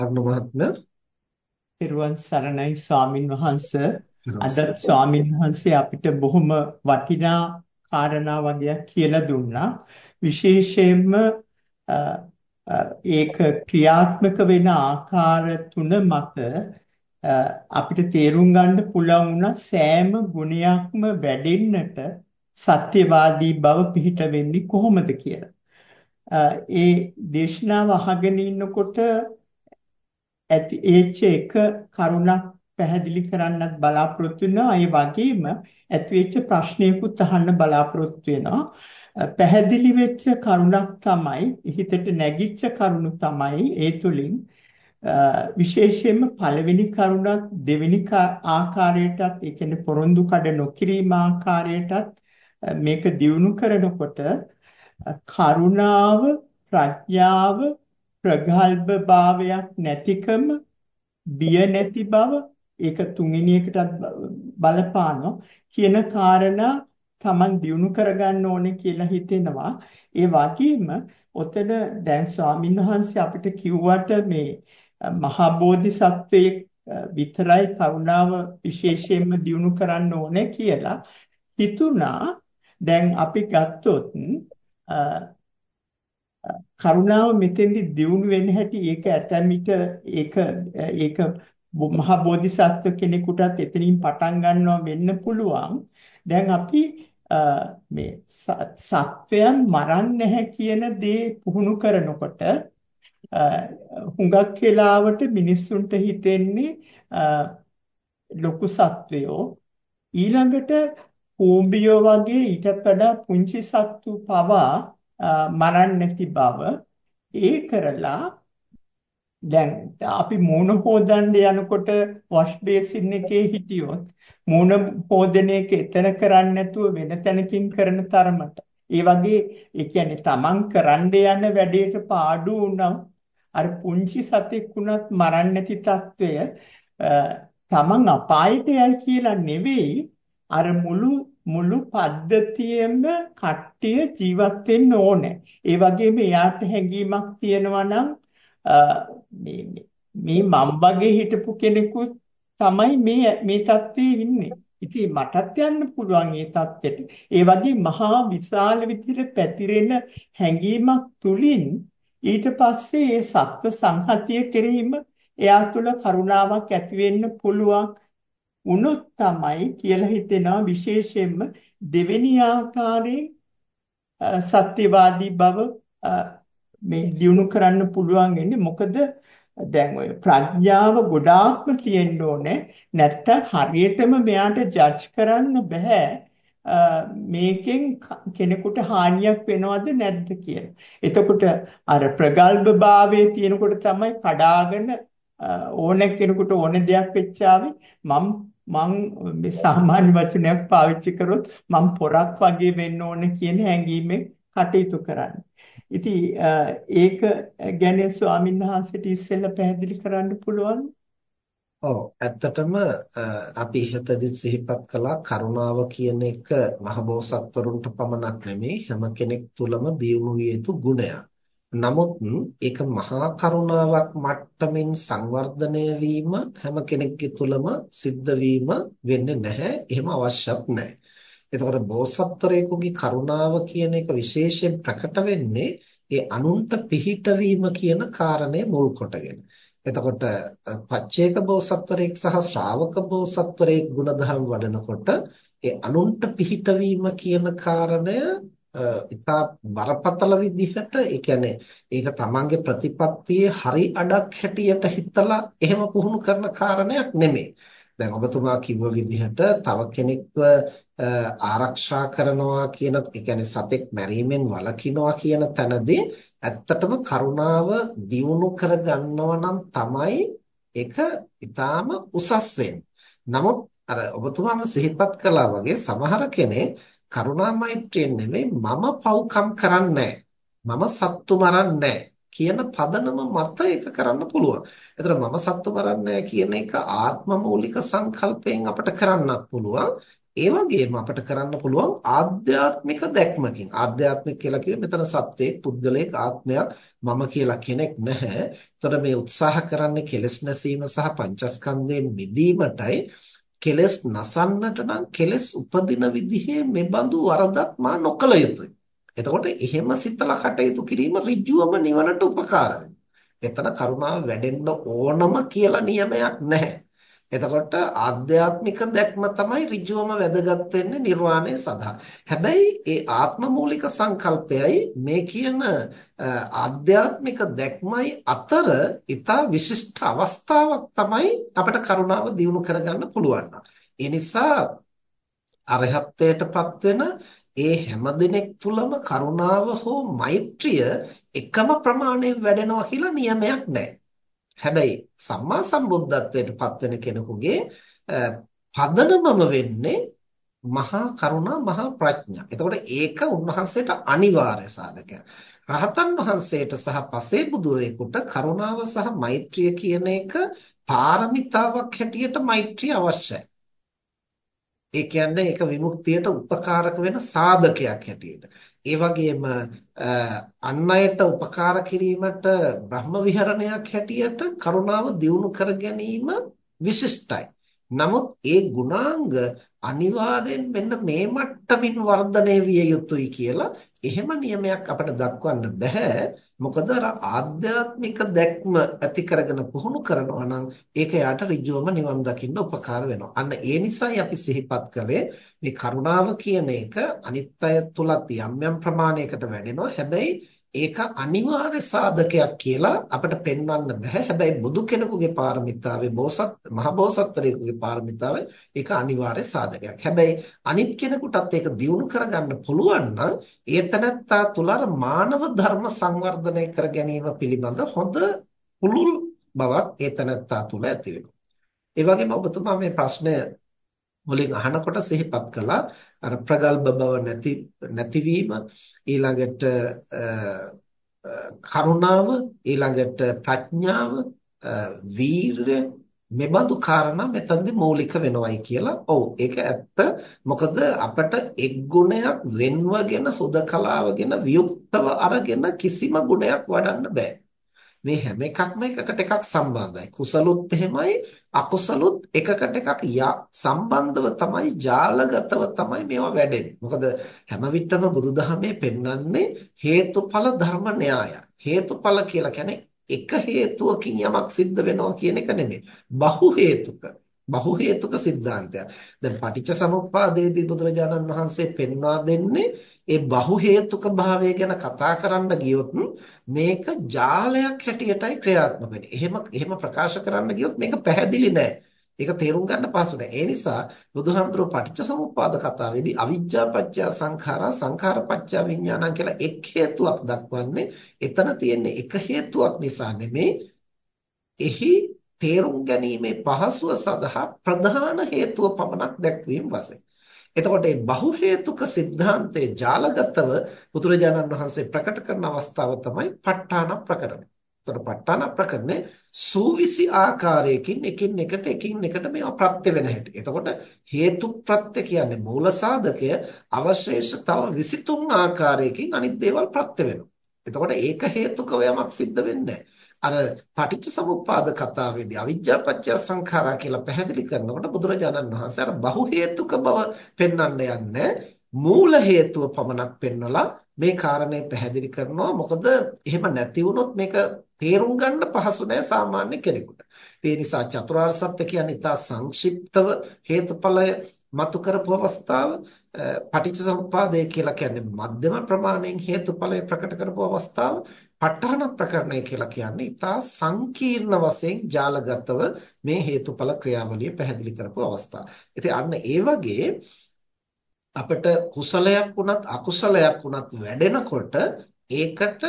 අරුණ මහත්මයා පෙරුවන් සරණයි ස්වාමින් වහන්ස. අද ස්වාමින් වහන්සේ අපිට බොහොම වටිනා කාරණා වගේක් කියලා දුන්නා. විශේෂයෙන්ම ඒක ක්‍රියාත්මක වෙන ආකාර තුන මත අපිට තේරුම් ගන්න පුළුවන් වුණා සෑම ගුණයක්ම වැඩෙන්නට සත්‍යවාදී බව පිහිට වෙන්නේ කොහොමද කියලා. ඒ දේශනාව අහගෙන ඉන්නකොට ඇති ඒච්ච එක කරුණක් පැහැදිලි කරන්නත් බලාපොරොත්තු වෙනවා. ඒ වගේම ඇති වෙච්ච ප්‍රශ්නයකුත් අහන්න බලාපොරොත්තු වෙනවා. පැහැදිලි වෙච්ච කරුණක් තමයි හිතට නැගිච්ච කරුණු තමයි ඒ තුලින් විශේෂයෙන්ම පළවෙනි කරුණත් දෙවෙනි ආකාරයටත් ඒ කියන්නේ පොරොන්දු කඩ නොකිරීම ආකාරයටත් මේක දියුණු කරනකොට කරුණාව ප්‍රඥාව ප්‍රගල්භ භාවයක් නැතිකම බිය නැති බව ඒක තුන්වෙනි එකටත් බලපානවා. කියන කාරණා Taman දිනු කරගන්න ඕනේ කියලා හිතෙනවා. ඒ වගේම ඔතන දැන් ස්වාමීන් වහන්සේ අපිට කිව්වට මේ මහා බෝධිසත්වයේ විතරයි කරුණාව විශේෂයෙන්ම දිනු කරන්න ඕනේ කියලා හිතුණා. දැන් අපි ගත්තොත් කරුණාව මෙතෙන්දි දියුණු වෙන්න හැටි ඒක ඇතැම් විට ඒක ඒක මහා බෝධිසත්ව කෙනෙකුටත් එතනින් පටන් ගන්නවා වෙන්න පුළුවන්. දැන් අපි මේ සත්වයන් මරන්නේ නැහැ කියන දේ පුහුණු කරනකොට හුඟක් වෙලාවට මිනිස්සුන්ට හිතෙන්නේ ලොකු සත්වයෝ ඊළඟට කූඹියෝ වගේ ඊටත් වඩා පුංචි සත්තු පවා මරන්නති බව ඒ කරලා දැන් අපි මූණ හොදන්න යනකොට වොෂ් බේසින් එකේ හිටියොත් මූණ හොදන එක එතන කරන්නේ නැතුව වෙන තැනකින් කරන තරමට. ඒ වගේ ඒ කියන්නේ තමන් කරන්න යන වැඩේට පාඩු වුණා. අර පුංචි සතෙක් වුණත් මරන්න නැති తত্ত্বය තමන් අපායට යයි කියලා නෙවෙයි අර මුළු මුළු පද්ධතියෙම කට්ටිය ජීවත් වෙන්න ඕනේ. ඒ වගේම එයාට හැඟීමක් තියෙනවා නම් මේ මේ මම වගේ හිටපු කෙනෙකු තමයි මේ මේ தත්ත්වයේ ඉන්නේ. ඉතින් මටත් යන්න පුළුවන් ඒ தත්ත්වෙට. ඒ වගේ මහා විශාල විදිහට පැතිරෙන හැඟීමක් තුලින් ඊට පස්සේ ඒ සත්ව සංහතිය කෙරෙහිම එයා තුළ කරුණාවක් ඇති වෙන්න පුළුවන්. උනොත් තමයි කියලා හිතෙනවා. විශේෂයෙන්ම දෙවෙනි ආකාරයෙන් සත්‍යවාදී බව මේ දිනු කරන්න පුළුවන් වෙන්නේ. මොකද දැන් ඔය ප්‍රඥාව ගොඩාක්ම තියෙන්න ඕනේ. නැත්තම් හරියටම මෙයාට ජජ් කරන්න බෑ. මේකෙන් කෙනෙකුට හානියක් වෙනවද නැද්ද කියලා. එතකොට අර ප්‍රගල්භ භාවයේ තියෙනකොට තමයි කඩාගෙන ඕන කෙනෙකුට ඕන දෙයක් වෙච්චාවේ මම මං මේ සාමාන්‍ය වචනයක් පාවිච්චි කරොත් මං පොරක් වගේ වෙන්න ඕන කියන හැඟීමෙන් කටයුතු කරන්නේ. ඉතින් ඒක ගැන ස්වාමීන් වහන්සේට ඉස්සෙල්ලා පැහැදිලි කරන්න පුළුවන්. ඔව් ඇත්තටම අපි ඉහතදී සිහිපත් කළා කරුණාව කියන එක මහබෝසත්වරුන්ට පමණක් නෙමෙයි හැම කෙනෙක් තුළම දියුණු විය යුතු ගුණයක්. නමුත් ඒක මහා කරුණාවක් මට්ටමින් සංවර්ධනය වීම හැම කෙනෙකුගේ තුළම සිද්ධ වීම වෙන්නේ නැහැ. එහෙම අවශ්‍යත් නැහැ. එතකොට බෝසත්තරයෙකුගේ කරුණාව කියන එක විශේෂයෙන් ප්‍රකට වෙන්නේ ඒ අනුන්ට පිහිටවීම කියන කාරණය මුල් කොටගෙන. එතකොට පච්චේක බෝසත්වරයෙක් සහ ශ්‍රාවක බෝසත්වරයෙක් ගුණධර්ම වඩනකොට ඒ අනුන්ට පිහිටවීම කියන කාරණය ඉතා බරපතල විදිහට ඒ කියන්නේ ඒක තමන්ගේ ප්‍රතිපත්තියේ හරි අඩක් හැටියට හිතලා එහෙම පුහුණු කරන කාරණයක් නෙමෙයි. දැන් ඔබතුමා කිව්ව විදිහට තව කෙනෙක්ව ආරක්ෂා කරනවා කියන ඒ කියන්නේ සතෙක් මැරීමෙන් වළකිනවා කියන තැනදී ඇත්තටම කරුණාව දියුණු කරගන්නවා නම් තමයි ඒක ඊටාම උසස් වෙන්නේ. නමුත් අර ඔබතුමාම සිහිපත් කළා වගේ සමහර කෙනෙක් කරුණා මෛත්‍රියෙන් නෙමෙයි මම පව්කම් කරන්නේ මම සත්තු මරන්නේ කියන පදනම මත ඒක කරන්න පුළුවන්. ඒතර මම සත්තු මරන්නේ කියන එක ආත්ම මූලික සංකල්පයෙන් අපිට කරන්නත් පුළුවන්. ඒ වගේම අපිට කරන්න පුළුවන් ආධ්‍යාත්මික දැක්මකින් ආධ්‍යාත්මික කියලා කිව්වේ මෙතන සත්වයේ පුද්ගලයක ආත්මයක් මම කියලා කෙනෙක් නැහැ. එතකොට මේ උත්සාහ කරන්නේ කෙලෙස් නැසීම සහ පංචස්කන්ධයෙන් මිදීමටයි කෙලෙස් නසන්නට නම් කෙලෙස් උපදින විදිහේ මෙබඳු වරදක් මා නොකළ යුතුයි. එතකොට එහෙම සිතලා කටයුතු කිරීම ඍජුවම නිවනට උපකාර එතන කරුණාව වැඩෙන්න ඕනම කියලා නියමයක් නැහැ. එතකොට ආධ්‍යාත්මික දැක්ම තමයි ඍජුවම වැදගත් වෙන්නේ නිර්වාණය සඳහා. හැබැයි ඒ ආත්ම මූලික සංකල්පයයි මේ කියන ආධ්‍යාත්මික දැක්මයි අතර ඊටා විශිෂ්ට අවස්ථාවක් තමයි අපිට කරුණාව දියුණු කරගන්න පුළුවන්. ඒ නිසා අරහත්ත්වයටපත් වෙන ඒ හැමදෙනෙක් තුලම කරුණාව හෝ මෛත්‍රිය එකම ප්‍රමාණයෙන් වැඩෙනවා කියලා නියමයක් නැහැ. හැබැයි සම්මා සම්බුද්ධත්වයට පත් වෙන කෙනෙකුගේ පදනමම වෙන්නේ මහා කරුණා මහා ප්‍රඥා. එතකොට ඒක උන්වහන්සේට අනිවාර්ය සාධකයක්. රහතන් වහන්සේට සහ පසේ බුදුරෙකුට කරුණාව සහ මෛත්‍රිය කියන එක පාරමිතාවක් හැටියට මෛත්‍රිය අවශ්‍යයි. ඒ කියන්නේ ඒක විමුක්තියට උපකාරක වෙන සාධකයක් හැටියට. ඒ වගේම අන් අයට උපකාර කිරීමට බ්‍රහ්ම විහරණයක් හැටියට කරුණාව දියුණු කර ගැනීම විශිෂ්ටයි. නමුත් ඒ ගුණාංග අනිවාර්යෙන් මෙන්න මේ මට්ටමින් වර්ධනය විය යුතුයි කියලා එහෙම නියමයක් අපිට දක්වන්න බෑ. මොකද අර ආධ්‍යාත්මික දැක්ම ඇති කරගෙන පුහුණු කරනවා නම් ඒක යාට ඍජුවම නිවන් දකින්න උපකාර වෙනවා. අන්න ඒ නිසායි අපි සිහිපත් කළේ මේ කරුණාව කියන එක අනිත්‍ය තුලත් යම් යම් ප්‍රමාණයකට වැඩෙනවා. හැබැයි ඒක අනිවාර්ය සාධකයක් කියලා අපිට පෙන්වන්න බෑ. හැබැයි බුදු කෙනෙකුගේ පාරමිතාවේ බෝසත් මහබෝසත්වරයෙකුගේ පාරමිතාවේ ඒක අනිවාර්ය සාධකයක්. හැබැයි අනිත් කෙනෙකුටත් ඒක දියුණු කරගන්න පුළුවන් නම් ඒතනත්තා තුල මානව ධර්ම සංවර්ධනය කර ගැනීම පිළිබඳ හොඳ පුළුල් බවක් ඒතනත්තා තුල ඇති වෙනවා. ඒ වගේම ඔබතුමා මේ ප්‍රශ්නය මුලින් අහනකොට සිහිපත් කළා අර ප්‍රගල්භ බව නැති නැතිවීම ඊළඟට කරුණාව ඊළඟට ප්‍රඥාව වීරය මෙබඳු කාරණා මෙතනදී මූලික වෙනවයි කියලා. ඔව් ඒක ඇත්ත. මොකද අපට එක් ගුණයක් වෙන්වගෙන හුදකලාවගෙන වියුක්තව අරගෙන කිසිම ගුණයක් වඩන්න බෑ. මේ හැම එකක්ම එකකට එකක් සම්බන්ධයි. කුසලොත් එහෙමයි අකුසලොත් එකකට එකක් සම්බන්ධව තමයි ජාලගතව තමයි මේවා වැඩෙන්නේ. මොකද හැම විටම බුදුදහමේ පෙන්වන්නේ හේතුඵල ධර්ම න්‍යාය. හේතුඵල කියලා කියන්නේ එක හේතුවකින් යමක් සිද්ධ වෙනවා කියන එක නෙමෙයි. බහු හේතුක බහු හේතුක સિદ્ધාන්තයක්. දැන් පටිච්ච සමුප්පාදයේදී බුදුරජාණන් වහන්සේ පෙන්වා දෙන්නේ ඒ බහු හේතුක භාවය ගැන කතා කරන්න ගියොත් මේක ජාලයක් හැටියටයි ක්‍රියාත්මක වෙන්නේ. එහෙම එහෙම ප්‍රකාශ කරන්න ගියොත් මේක පැහැදිලි නෑ. ඒක තේරුම් ගන්න පහසු නෑ. ඒ නිසා බුදුහාමුදුරුවෝ පටිච්ච සමුප්පාද කතාවේදී අවිජ්ජා පත්‍ය සංඛාරා සංඛාර පත්‍ය විඥානං කියලා එක් හේතුවක් දක්වන්නේ. එතන තියෙන්නේ එක හේතුවක් නිසා නෙමේ. එහි තේරුම් ගැනීමේ පහසුව සඳහා ප්‍රධාන හේතුව පමණක් දැක්වීම වශයෙන්. එතකොට මේ බහු හේතුක સિદ્ધාන්තයේ ජාලගතව බුදුරජාණන් වහන්සේ ප්‍රකට කරන අවස්ථාව තමයි ප ဋ ාණ ප්‍රකරණය. එතකොට ප ဋ ාණ ප්‍රකරණය සූවිසි ආකාරයකින් එකින් එකට එකින් එකට මේවා ප්‍රත්‍ය වෙන හැටි. එතකොට හේතු ප්‍රත්‍ය කියන්නේ මූල සාධකය අවශේෂ තව 23 ආකාරයකින් අනිත් දේවල් ප්‍රත්‍ය වෙනවා. එතකොට ඒක හේතුකව යමක් සිද්ධ වෙන්නේ නැහැ. අර පටිච්ච සමුප්පාද කතාවේදී අවිජ්ජා පත්‍ය සංඛාරා කියලා පැහැදිලි කරනකොට බුදුරජාණන් වහන්සේ අර බහු හේතුක බව පෙන්වන්න යන්නේ මූල හේතුව පමණක් පෙන්වලා මේ කාරණේ පැහැදිලි කරනවා මොකද එහෙම නැති වුණොත් මේක තේරුම් ගන්න පහසු නෑ සාමාන්‍ය කෙනෙකුට. ඒ නිසා චතුරාර්ය සත්‍ය කියන්නේ ඉතා සංක්ෂිප්තව හේතුඵලය මතු කරපු අවස්ථාව පටිච්චසමුප්පාදය කියලා කියන්නේ මධ්‍යම ප්‍රමාණයෙන් හේතුඵලය ප්‍රකට කරපු අවස්ථාව ප ဋ ාණ ප්‍රකරණය කියලා කියන්නේ ඊටා සංකීර්ණ වශයෙන් ජාලගතව මේ හේතුඵල ක්‍රියාවලිය පැහැදිලි කරපු අවස්ථාව. ඉතින් අන්න ඒ වගේ අපිට කුසලයක් වුණත් අකුසලයක් වුණත් වැඩෙනකොට ඒකට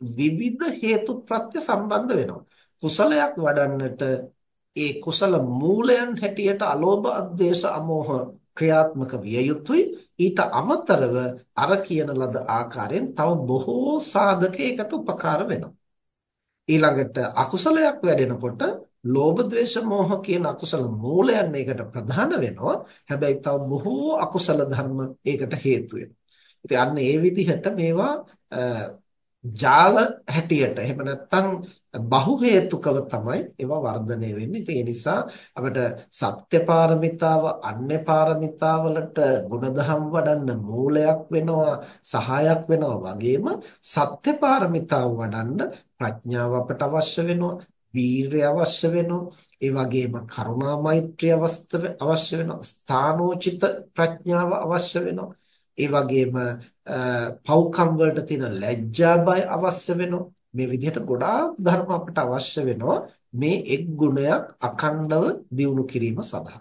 විවිධ හේතු ප්‍රත්‍ය සම්බන්ධ වෙනවා. කුසලයක් වඩන්නට ඒ කුසල මූලයන් හැටියට අලෝභ අද්වේෂ අමෝහ ක්‍රියාත්මක විය යුතුයි ඊට අමතරව අර කියන ලද ආකාරයෙන් තව බොහෝ සාධකයකට උපකාර වෙනවා ඊළඟට අකුසලයක් වැඩෙනකොට ලෝභ ද්වේෂ මෝහ කියන අකුසල මූලයන් මේකට ප්‍රධාන වෙනවා. හැබැයි තව බොහෝ අකුසල ධර්ම ඒකට හේතු වෙනවා. ඉතින් අන්න ඒ විදිහට මේවා ජාල හැටියට එහෙම නැත්නම් බහු හේතුකව තමයි ඒවා වර්ධනය වෙන්නේ. ඉතින් ඒ නිසා අපිට සත්‍ය පාරමිතාව අන්‍ය පාරමිතාවලට ගුණධම් වඩන්න මූලයක් වෙනවා, සහායක් වෙනවා වගේම සත්‍ය පාරමිතාව වඩන්න ප්‍රඥාව අපට අවශ්‍ය වෙනවා, වීරිය අවශ්‍ය වෙනවා, ඒ වගේම කරුණා මෛත්‍රිය අවශ්‍ය වෙනවා, ස්ථානෝචිත ප්‍රඥාව අවශ්‍ය වෙනවා. ඒ වගේම පව්කම් වලට තියෙන ලැජ්ජා බය අවශ්‍ය වෙනවා. මේ විදිහට ගොඩාක් ධර්ම අපිට අවශ්‍ය වෙනවා මේ එක් ගුණයක් අඛණ්ඩව දියුණු කිරීම සඳහා.